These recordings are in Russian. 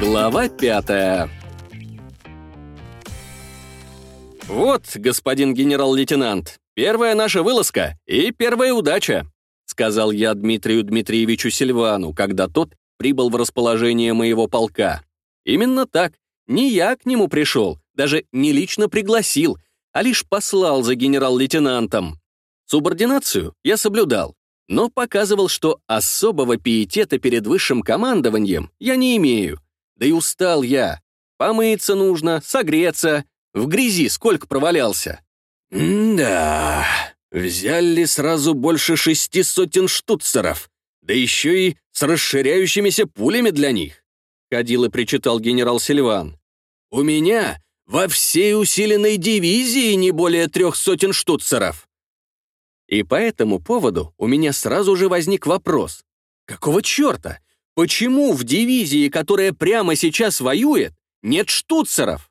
Глава пятая «Вот, господин генерал-лейтенант, первая наша вылазка и первая удача», сказал я Дмитрию Дмитриевичу Сильвану, когда тот прибыл в расположение моего полка. Именно так. Не я к нему пришел, даже не лично пригласил, а лишь послал за генерал-лейтенантом. Субординацию я соблюдал, но показывал, что особого пиетета перед высшим командованием я не имею. Да и устал я. Помыться нужно, согреться. В грязи сколько провалялся. «Да, взяли сразу больше шести сотен штуцеров, да еще и с расширяющимися пулями для них», ходил и причитал генерал Сильван. «У меня во всей усиленной дивизии не более трех сотен штуцеров». И по этому поводу у меня сразу же возник вопрос. Какого черта? Почему в дивизии, которая прямо сейчас воюет, нет штуцеров?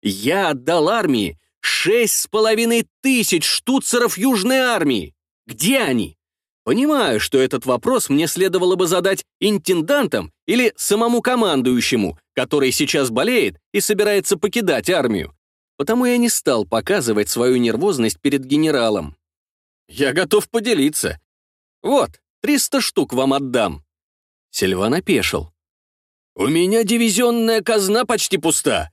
Я отдал армии шесть с половиной тысяч штуцеров Южной армии. Где они? Понимаю, что этот вопрос мне следовало бы задать интендантам или самому командующему, который сейчас болеет и собирается покидать армию. Потому я не стал показывать свою нервозность перед генералом. Я готов поделиться. Вот, 300 штук вам отдам. Сильван опешил. «У меня дивизионная казна почти пуста.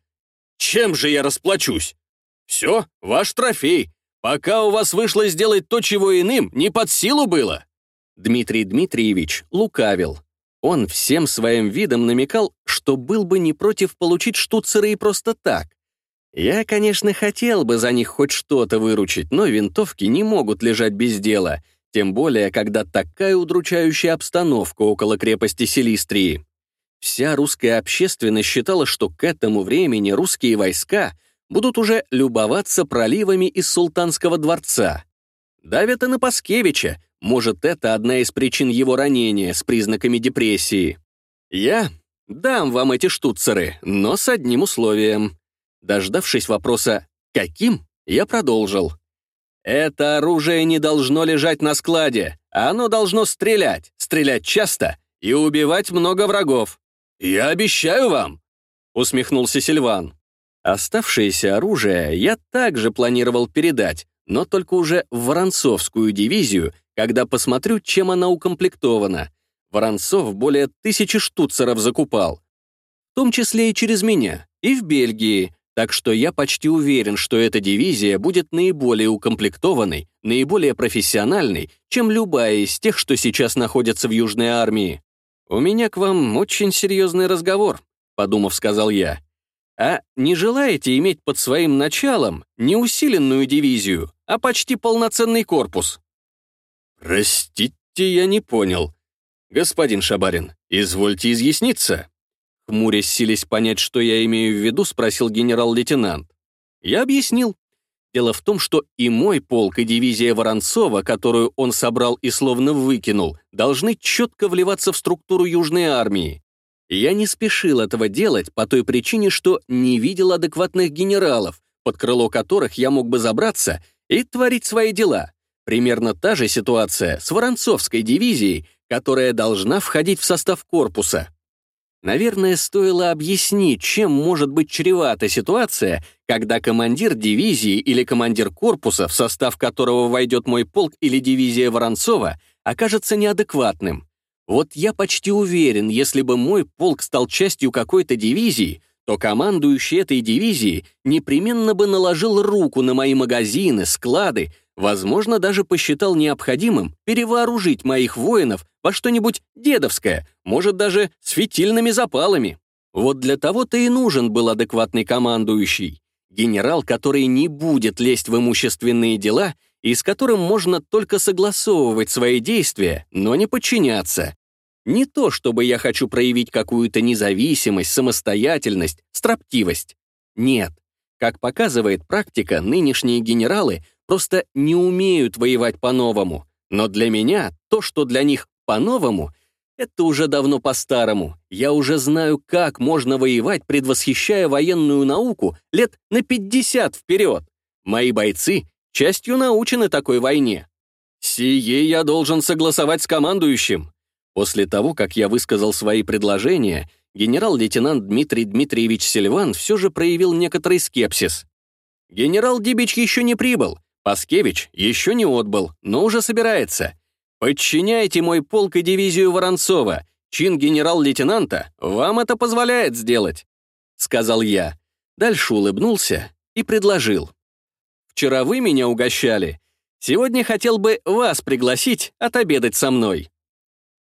Чем же я расплачусь? Все, ваш трофей. Пока у вас вышло сделать то, чего иным не под силу было». Дмитрий Дмитриевич лукавил. Он всем своим видом намекал, что был бы не против получить штуцеры и просто так. Я, конечно, хотел бы за них хоть что-то выручить, но винтовки не могут лежать без дела — тем более, когда такая удручающая обстановка около крепости Селистрии. Вся русская общественность считала, что к этому времени русские войска будут уже любоваться проливами из Султанского дворца. Давят и на Паскевича, может, это одна из причин его ранения с признаками депрессии. Я дам вам эти штуцеры, но с одним условием. Дождавшись вопроса «каким?», я продолжил. Это оружие не должно лежать на складе, оно должно стрелять, стрелять часто и убивать много врагов. Я обещаю вам!» — усмехнулся Сильван. Оставшееся оружие я также планировал передать, но только уже в Воронцовскую дивизию, когда посмотрю, чем она укомплектована. Воронцов более тысячи штуцеров закупал, в том числе и через меня, и в Бельгии, так что я почти уверен, что эта дивизия будет наиболее укомплектованной, наиболее профессиональной, чем любая из тех, что сейчас находятся в Южной армии. «У меня к вам очень серьезный разговор», — подумав, сказал я. «А не желаете иметь под своим началом не усиленную дивизию, а почти полноценный корпус?» «Простите, я не понял. Господин Шабарин, извольте изъясниться». Хмурясь, сились понять, что я имею в виду, спросил генерал-лейтенант. Я объяснил. Дело в том, что и мой полк, и дивизия Воронцова, которую он собрал и словно выкинул, должны четко вливаться в структуру Южной армии. Я не спешил этого делать по той причине, что не видел адекватных генералов, под крыло которых я мог бы забраться и творить свои дела. Примерно та же ситуация с Воронцовской дивизией, которая должна входить в состав корпуса. Наверное, стоило объяснить, чем может быть чревата ситуация, когда командир дивизии или командир корпуса, в состав которого войдет мой полк или дивизия Воронцова, окажется неадекватным. Вот я почти уверен, если бы мой полк стал частью какой-то дивизии, то командующий этой дивизией непременно бы наложил руку на мои магазины, склады, возможно, даже посчитал необходимым перевооружить моих воинов во что-нибудь дедовское, может, даже с фитильными запалами. Вот для того-то и нужен был адекватный командующий. Генерал, который не будет лезть в имущественные дела и с которым можно только согласовывать свои действия, но не подчиняться. Не то, чтобы я хочу проявить какую-то независимость, самостоятельность, строптивость. Нет. Как показывает практика, нынешние генералы просто не умеют воевать по-новому. Но для меня то, что для них по-новому, это уже давно по-старому. Я уже знаю, как можно воевать, предвосхищая военную науку лет на 50 вперед. Мои бойцы частью научены такой войне. Сие я должен согласовать с командующим. После того, как я высказал свои предложения, генерал-лейтенант Дмитрий Дмитриевич Сильван все же проявил некоторый скепсис. Генерал Дибич еще не прибыл, Паскевич еще не отбыл, но уже собирается. Подчиняйте мой полк и дивизию Воронцова. Чин генерал-лейтенанта вам это позволяет сделать», — сказал я. Дальше улыбнулся и предложил. «Вчера вы меня угощали. Сегодня хотел бы вас пригласить отобедать со мной».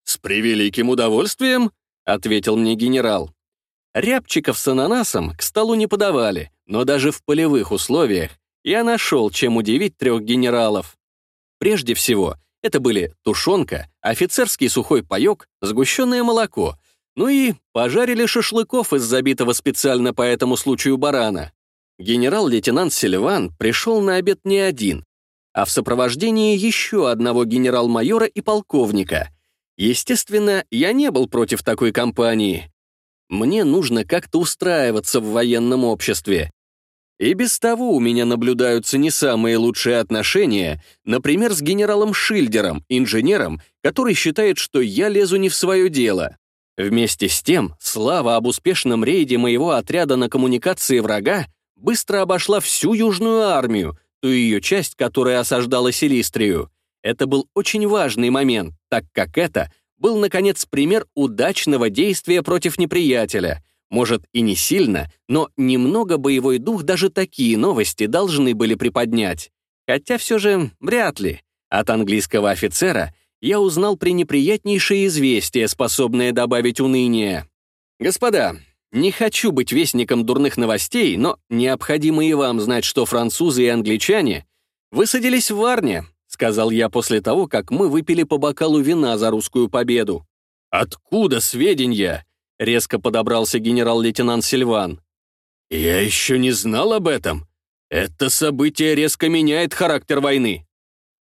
«С превеликим удовольствием», — ответил мне генерал. Рябчиков с ананасом к столу не подавали, но даже в полевых условиях я нашел, чем удивить трех генералов. Прежде всего, это были тушенка, офицерский сухой паек, сгущенное молоко, ну и пожарили шашлыков из забитого специально по этому случаю барана. Генерал-лейтенант Селиван пришел на обед не один, а в сопровождении еще одного генерал-майора и полковника. Естественно, я не был против такой компании. Мне нужно как-то устраиваться в военном обществе. И без того у меня наблюдаются не самые лучшие отношения, например, с генералом Шильдером, инженером, который считает, что я лезу не в свое дело. Вместе с тем, слава об успешном рейде моего отряда на коммуникации врага быстро обошла всю Южную армию, ту ее часть, которая осаждала Силистрию. Это был очень важный момент, так как это был, наконец, пример удачного действия против неприятеля. Может, и не сильно, но немного боевой дух даже такие новости должны были приподнять. Хотя все же вряд ли. От английского офицера я узнал пренеприятнейшее известие, способное добавить уныние. «Господа, не хочу быть вестником дурных новостей, но необходимо и вам знать, что французы и англичане высадились в Варне, сказал я после того, как мы выпили по бокалу вина за русскую победу. «Откуда сведения?» — резко подобрался генерал-лейтенант Сильван. «Я еще не знал об этом. Это событие резко меняет характер войны.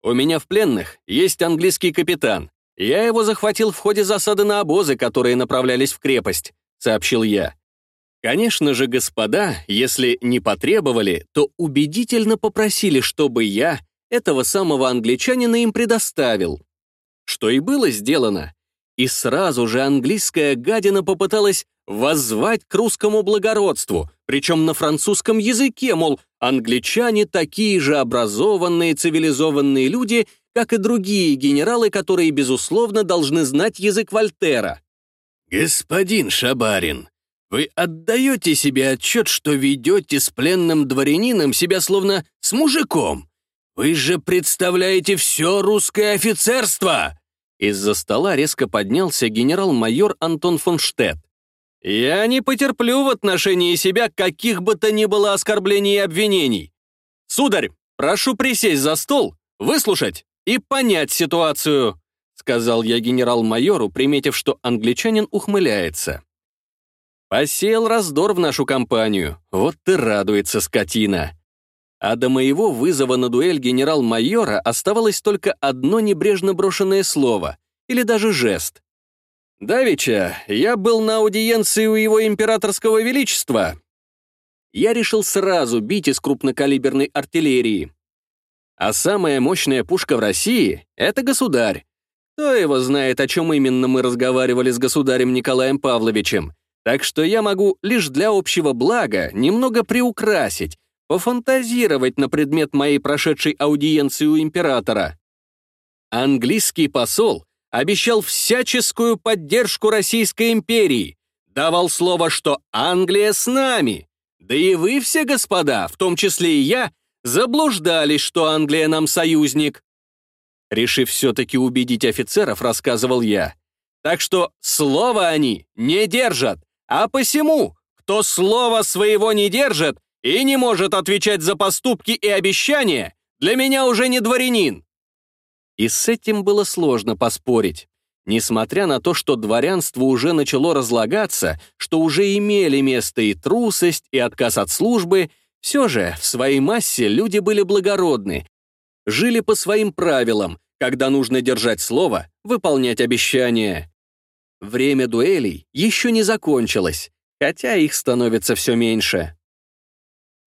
У меня в пленных есть английский капитан. Я его захватил в ходе засады на обозы, которые направлялись в крепость», — сообщил я. Конечно же, господа, если не потребовали, то убедительно попросили, чтобы я этого самого англичанина им предоставил. Что и было сделано. И сразу же английская гадина попыталась воззвать к русскому благородству, причем на французском языке, мол, англичане такие же образованные, цивилизованные люди, как и другие генералы, которые, безусловно, должны знать язык Вольтера. «Господин Шабарин, вы отдаете себе отчет, что ведете с пленным дворянином себя словно с мужиком? Вы же представляете все русское офицерство!» Из-за стола резко поднялся генерал-майор Антон фон Штетт. «Я не потерплю в отношении себя каких бы то ни было оскорблений и обвинений. Сударь, прошу присесть за стол, выслушать и понять ситуацию», сказал я генерал-майору, приметив, что англичанин ухмыляется. Посеял раздор в нашу компанию. Вот ты радуется скотина. А до моего вызова на дуэль генерал-майора оставалось только одно небрежно брошенное слово или даже жест. «Давича, я был на аудиенции у его императорского величества». Я решил сразу бить из крупнокалиберной артиллерии. А самая мощная пушка в России — это государь. Кто его знает, о чем именно мы разговаривали с государем Николаем Павловичем, так что я могу лишь для общего блага немного приукрасить, пофантазировать на предмет моей прошедшей аудиенции у императора. Английский посол обещал всяческую поддержку Российской империи, давал слово, что Англия с нами. Да и вы все, господа, в том числе и я, заблуждались, что Англия нам союзник. Решив все-таки убедить офицеров, рассказывал я. Так что слово они не держат, а посему, кто слово своего не держит и не может отвечать за поступки и обещания, для меня уже не дворянин». И с этим было сложно поспорить. Несмотря на то, что дворянство уже начало разлагаться, что уже имели место и трусость, и отказ от службы, все же в своей массе люди были благородны, жили по своим правилам, когда нужно держать слово, выполнять обещания. Время дуэлей еще не закончилось, хотя их становится все меньше.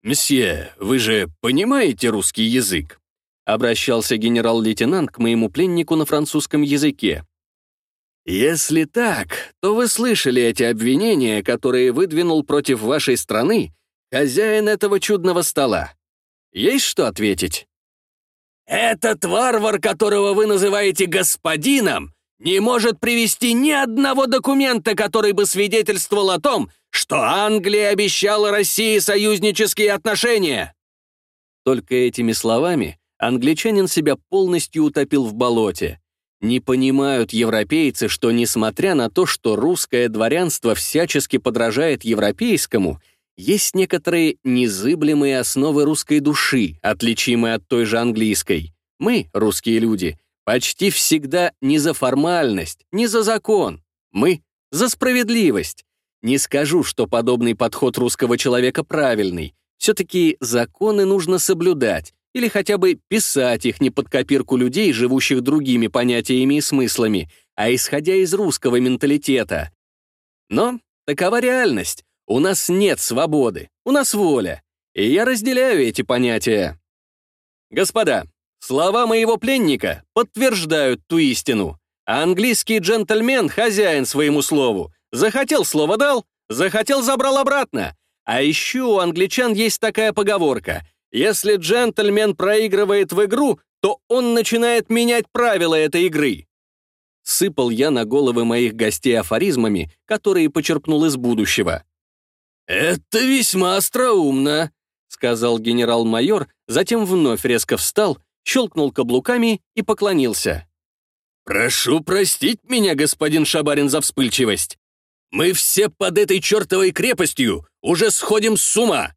«Мсье, вы же понимаете русский язык?» обращался генерал-лейтенант к моему пленнику на французском языке. Если так, то вы слышали эти обвинения, которые выдвинул против вашей страны хозяин этого чудного стола. Есть что ответить? Этот варвар, которого вы называете господином, не может привести ни одного документа, который бы свидетельствовал о том, что Англия обещала России союзнические отношения. Только этими словами англичанин себя полностью утопил в болоте. Не понимают европейцы, что, несмотря на то, что русское дворянство всячески подражает европейскому, есть некоторые незыблемые основы русской души, отличимые от той же английской. Мы, русские люди, почти всегда не за формальность, не за закон. Мы за справедливость. Не скажу, что подобный подход русского человека правильный. Все-таки законы нужно соблюдать, или хотя бы писать их не под копирку людей, живущих другими понятиями и смыслами, а исходя из русского менталитета. Но такова реальность. У нас нет свободы, у нас воля. И я разделяю эти понятия. Господа, слова моего пленника подтверждают ту истину. Английский джентльмен — хозяин своему слову. Захотел — слово дал, захотел — забрал обратно. А еще у англичан есть такая поговорка — если джентльмен проигрывает в игру, то он начинает менять правила этой игры. Сыпал я на головы моих гостей афоризмами, которые почерпнул из будущего. «Это весьма остроумно», — сказал генерал-майор, затем вновь резко встал, щелкнул каблуками и поклонился. «Прошу простить меня, господин Шабарин, за вспыльчивость. Мы все под этой чертовой крепостью уже сходим с ума.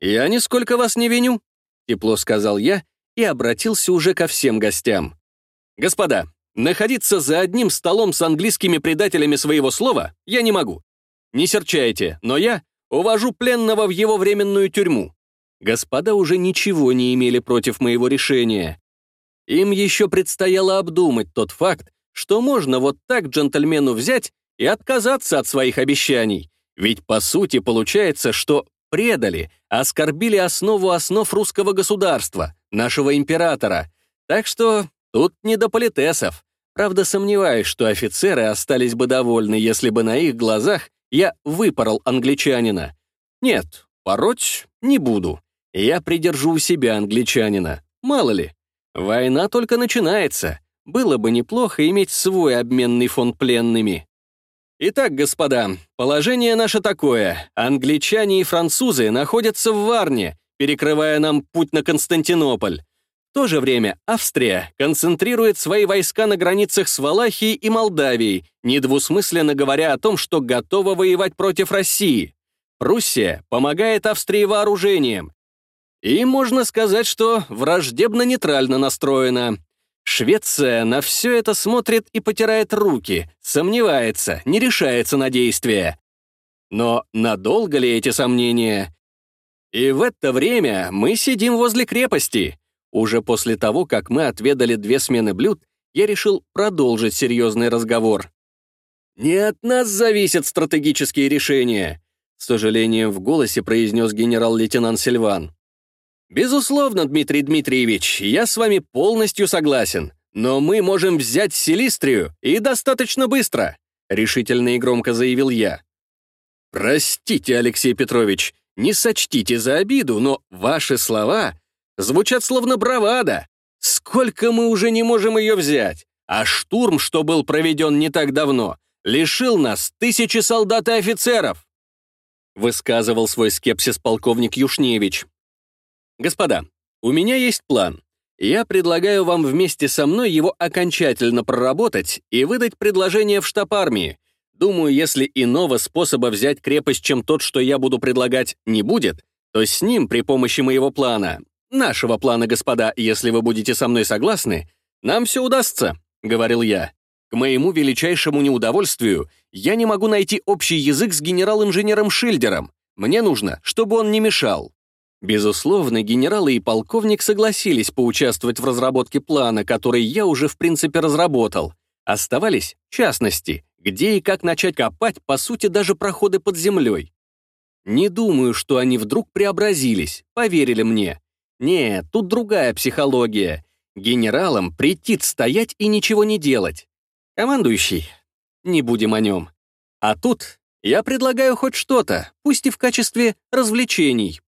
«Я нисколько вас не виню», — тепло сказал я и обратился уже ко всем гостям. «Господа, находиться за одним столом с английскими предателями своего слова я не могу. Не серчайте, но я увожу пленного в его временную тюрьму. Господа уже ничего не имели против моего решения. Им еще предстояло обдумать тот факт, что можно вот так джентльмену взять и отказаться от своих обещаний. Ведь по сути получается, что предали, оскорбили основу основ русского государства, нашего императора. Так что тут не до политесов. Правда, сомневаюсь, что офицеры остались бы довольны, если бы на их глазах я выпорол англичанина. Нет, пороть не буду. Я придержу у себя англичанина. Мало ли. Война только начинается. Было бы неплохо иметь свой обменный фонд пленными. Итак, господа, положение наше такое. Англичане и французы находятся в Варне, перекрывая нам путь на Константинополь. В то же время Австрия концентрирует свои войска на границах с Валахией и Молдавией, недвусмысленно говоря о том, что готова воевать против России. Пруссия помогает Австрии вооружением. И можно сказать, что враждебно-нейтрально настроена. Швеция на все это смотрит и потирает руки, сомневается, не решается на действия. Но надолго ли эти сомнения? И в это время мы сидим возле крепости. Уже после того, как мы отведали две смены блюд, я решил продолжить серьезный разговор. «Не от нас зависят стратегические решения», — с сожалением в голосе произнес генерал-лейтенант Сильван. «Безусловно, Дмитрий Дмитриевич, я с вами полностью согласен, но мы можем взять Селистрию и достаточно быстро», решительно и громко заявил я. «Простите, Алексей Петрович, не сочтите за обиду, но ваши слова звучат словно бравада. Сколько мы уже не можем ее взять? А штурм, что был проведен не так давно, лишил нас тысячи солдат и офицеров!» Высказывал свой скепсис полковник Юшневич. Господа, у меня есть план. Я предлагаю вам вместе со мной его окончательно проработать и выдать предложение в штаб армии. Думаю, если иного способа взять крепость, чем тот, что я буду предлагать, не будет, то с ним при помощи моего плана, нашего плана, господа, если вы будете со мной согласны, нам все удастся, — говорил я. К моему величайшему неудовольствию я не могу найти общий язык с генерал-инженером Шильдером. Мне нужно, чтобы он не мешал. Безусловно, генералы и полковник согласились поучаствовать в разработке плана, который я уже в принципе разработал. Оставались частности, где и как начать копать, по сути, даже проходы под землей. Не думаю, что они вдруг преобразились, поверили мне. Нет, тут другая психология. Генералам претит стоять и ничего не делать. Командующий, не будем о нем. А тут я предлагаю хоть что-то, пусть и в качестве развлечений.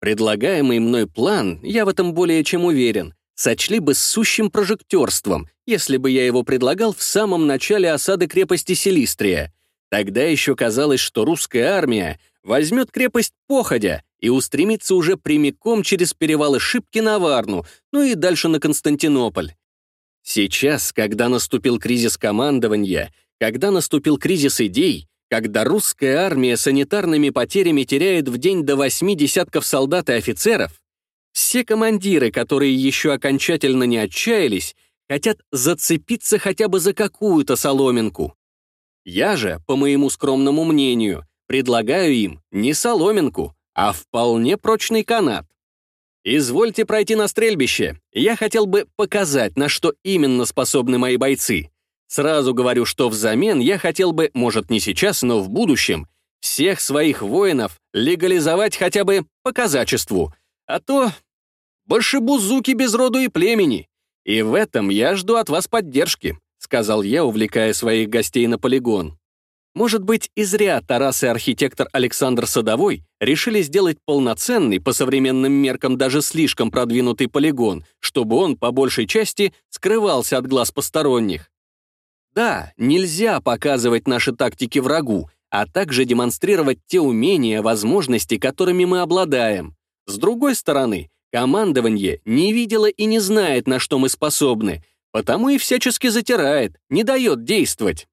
Предлагаемый мной план, я в этом более чем уверен, сочли бы сущим прожектерством, если бы я его предлагал в самом начале осады крепости Селистрия. Тогда еще казалось, что русская армия возьмет крепость походя и устремится уже прямиком через перевалы Шипки на Варну, ну и дальше на Константинополь. Сейчас, когда наступил кризис командования, когда наступил кризис идей, когда русская армия санитарными потерями теряет в день до восьми десятков солдат и офицеров, все командиры, которые еще окончательно не отчаялись, хотят зацепиться хотя бы за какую-то соломинку. Я же, по моему скромному мнению, предлагаю им не соломинку, а вполне прочный канат. «Извольте пройти на стрельбище. Я хотел бы показать, на что именно способны мои бойцы. Сразу говорю, что взамен я хотел бы, может, не сейчас, но в будущем, всех своих воинов легализовать хотя бы по казачеству, а то башибузуки без роду и племени. И в этом я жду от вас поддержки», — сказал я, увлекая своих гостей на полигон. Может быть, и зря Тарас и архитектор Александр Садовой решили сделать полноценный, по современным меркам даже слишком продвинутый полигон, чтобы он, по большей части, скрывался от глаз посторонних. Да, нельзя показывать наши тактики врагу, а также демонстрировать те умения, возможности, которыми мы обладаем. С другой стороны, командование не видело и не знает, на что мы способны, потому и всячески затирает, не дает действовать.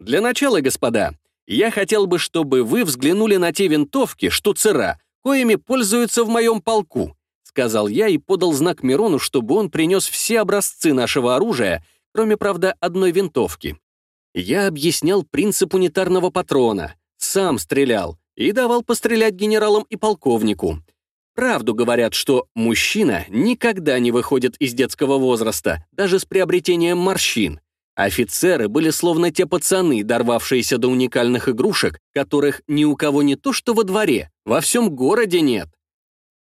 Для начала, господа, я хотел бы, чтобы вы взглянули на те винтовки, штуцера, коими пользуются в моем полку», сказал я и подал знак Мирону, чтобы он принес все образцы нашего оружия, кроме, правда, одной винтовки. Я объяснял принцип унитарного патрона, сам стрелял и давал пострелять генералам и полковнику. Правду говорят, что мужчина никогда не выходит из детского возраста, даже с приобретением морщин. Офицеры были словно те пацаны, дорвавшиеся до уникальных игрушек, которых ни у кого не то что во дворе, во всем городе нет.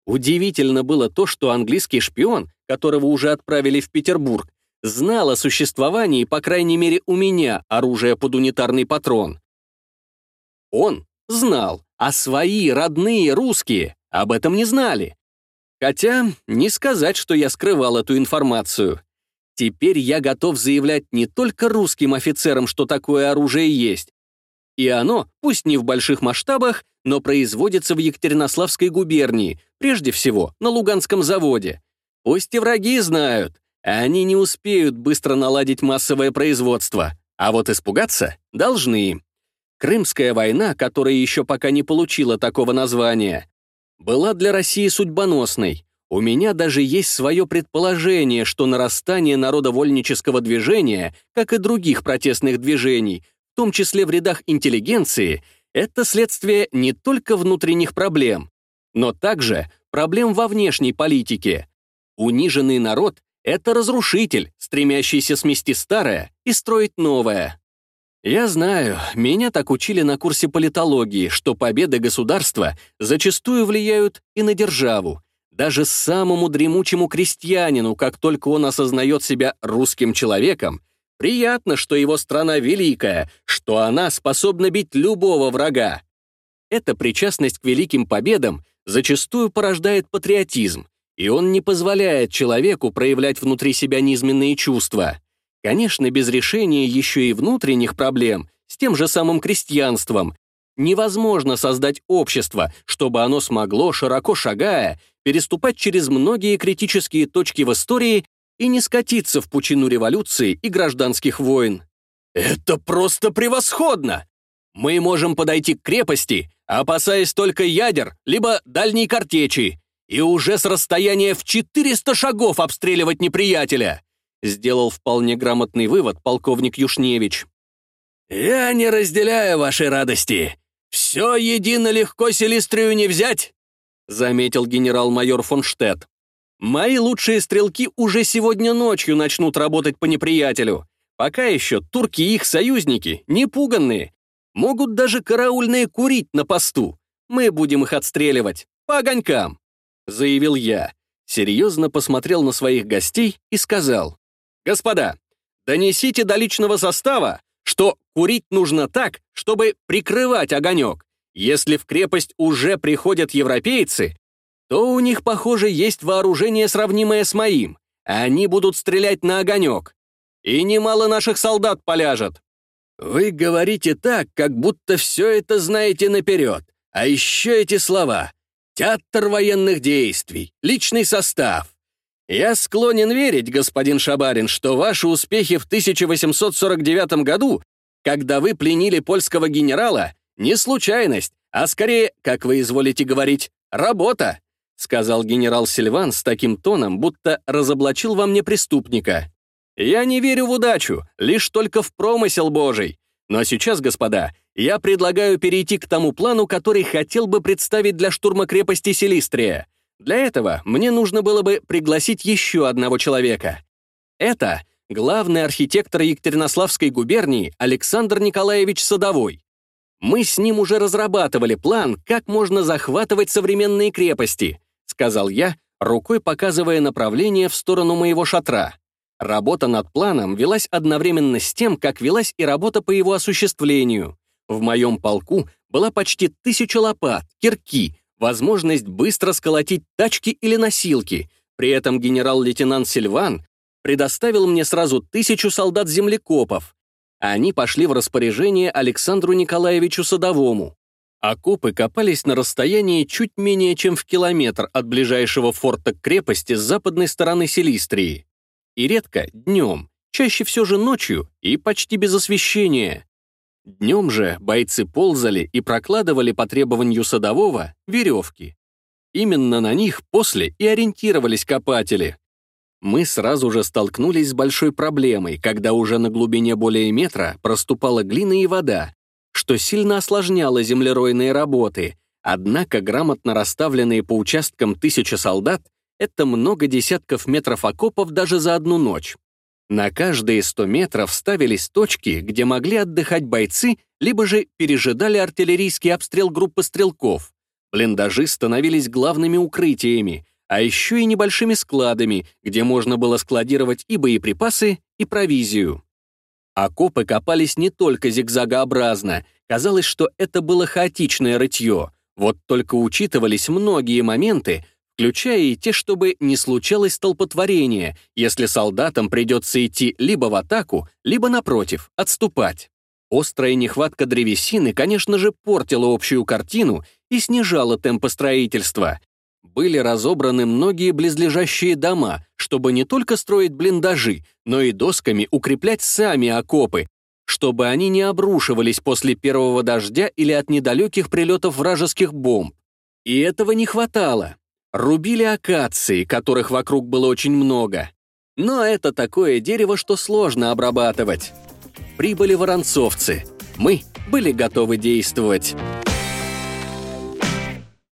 Удивительно было то, что английский шпион, которого уже отправили в Петербург, знал о существовании, по крайней мере, у меня, оружия под унитарный патрон. Он знал, а свои, родные, русские, об этом не знали. Хотя не сказать, что я скрывал эту информацию. Теперь я готов заявлять не только русским офицерам, что такое оружие есть. И оно, пусть не в больших масштабах, но производится в Екатеринославской губернии, прежде всего на Луганском заводе. Пусть и враги знают, они не успеют быстро наладить массовое производство, а вот испугаться должны. Крымская война, которая еще пока не получила такого названия, была для России судьбоносной. У меня даже есть свое предположение, что нарастание народовольнического движения, как и других протестных движений, в том числе в рядах интеллигенции, это следствие не только внутренних проблем, но также проблем во внешней политике. Униженный народ — это разрушитель, стремящийся смести старое и строить новое. Я знаю, меня так учили на курсе политологии, что победы государства зачастую влияют и на державу, даже самому дремучему крестьянину, как только он осознает себя русским человеком, приятно, что его страна великая, что она способна бить любого врага. Эта причастность к великим победам зачастую порождает патриотизм, и он не позволяет человеку проявлять внутри себя низменные чувства. Конечно, без решения еще и внутренних проблем, с тем же самым крестьянством, невозможно создать общество, чтобы оно смогло, широко шагая, переступать через многие критические точки в истории и не скатиться в пучину революции и гражданских войн. Это просто превосходно! Мы можем подойти к крепости, опасаясь только ядер, либо дальней картечи, и уже с расстояния в 400 шагов обстреливать неприятеля, сделал вполне грамотный вывод полковник Юшневич. «Я не разделяю вашей радости. Все едино легко Селистрию не взять, заметил генерал-майор фон Штетт. «Мои лучшие стрелки уже сегодня ночью начнут работать по неприятелю. Пока еще турки и их союзники, не пуганные, могут даже караульные курить на посту. Мы будем их отстреливать, по огонькам», — заявил я. Серьезно посмотрел на своих гостей и сказал, «Господа, донесите до личного состава, что курить нужно так, чтобы прикрывать огонек. Если в крепость уже приходят европейцы, то у них, похоже, есть вооружение, сравнимое с моим. Они будут стрелять на огонек. И немало наших солдат поляжет. Вы говорите так, как будто все это знаете наперед. А еще эти слова. Театр военных действий, личный состав. Я склонен верить, господин Шабарин, что ваши успехи в 1849 году, когда вы пленили польского генерала, не случайность, а скорее, как вы изволите говорить, работа, сказал генерал Сильван с таким тоном, будто разоблачил во мне преступника. Я не верю в удачу, лишь только в промысел Божий. Но сейчас, господа, я предлагаю перейти к тому плану, который хотел бы представить для штурма крепости Селистрия. Для этого мне нужно было бы пригласить еще одного человека. Это главный архитектор Екатеринославской губернии Александр Николаевич Садовой. Мы с ним уже разрабатывали план, как можно захватывать современные крепости, сказал я, рукой показывая направление в сторону моего шатра. Работа над планом велась одновременно с тем, как велась и работа по его осуществлению. В моем полку была почти тысяча лопат, кирки, возможность быстро сколотить тачки или носилки. При этом генерал-лейтенант Сильван предоставил мне сразу тысячу солдат-землекопов. Они пошли в распоряжение Александру Николаевичу Садовому. Окопы копались на расстоянии чуть менее чем в километр от ближайшего форта к крепости с западной стороны Селистрии. И редко днем, чаще все же ночью и почти без освещения. Днем же бойцы ползали и прокладывали по требованию садового веревки. Именно на них после и ориентировались копатели. Мы сразу же столкнулись с большой проблемой, когда уже на глубине более метра проступала глина и вода, что сильно осложняло землеройные работы, однако грамотно расставленные по участкам тысячи солдат — это много десятков метров окопов даже за одну ночь. На каждые 100 метров ставились точки, где могли отдыхать бойцы, либо же пережидали артиллерийский обстрел группы стрелков. Блиндажи становились главными укрытиями, а еще и небольшими складами, где можно было складировать и боеприпасы, и провизию. Окопы копались не только зигзагообразно, казалось, что это было хаотичное рытье, вот только учитывались многие моменты, включая и те, чтобы не случалось столпотворения, если солдатам придется идти либо в атаку, либо, напротив, отступать. Острая нехватка древесины, конечно же, портила общую картину и снижала темпы строительства. Были разобраны многие близлежащие дома, чтобы не только строить блиндажи, но и досками укреплять сами окопы, чтобы они не обрушивались после первого дождя или от недалеких прилетов вражеских бомб. И этого не хватало. Рубили акации, которых вокруг было очень много. Но это такое дерево, что сложно обрабатывать. Прибыли воронцовцы. Мы были готовы действовать.